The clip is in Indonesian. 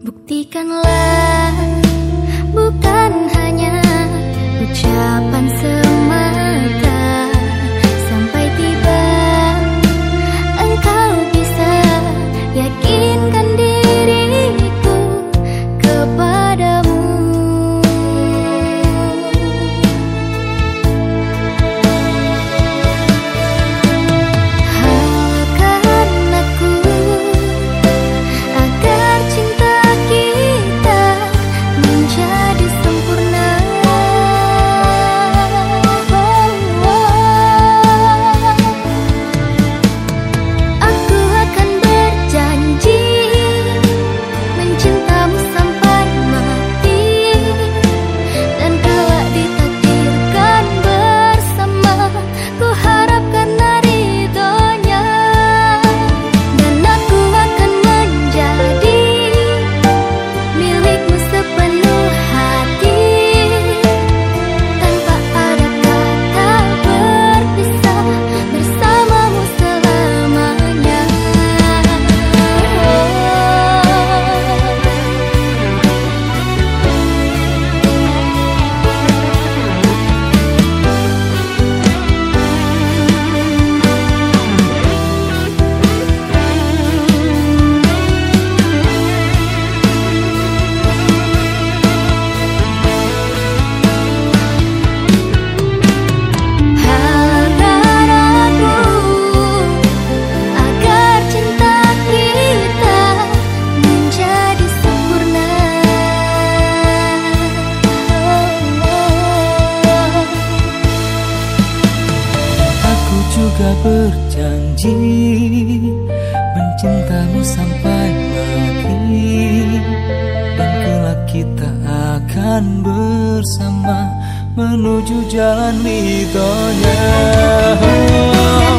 Buktikanlah bukan hanya ucapan semua juga berjanji Mencintamu sampai mati Dan kelak kita akan bersama Menuju jalan mitonya. oh.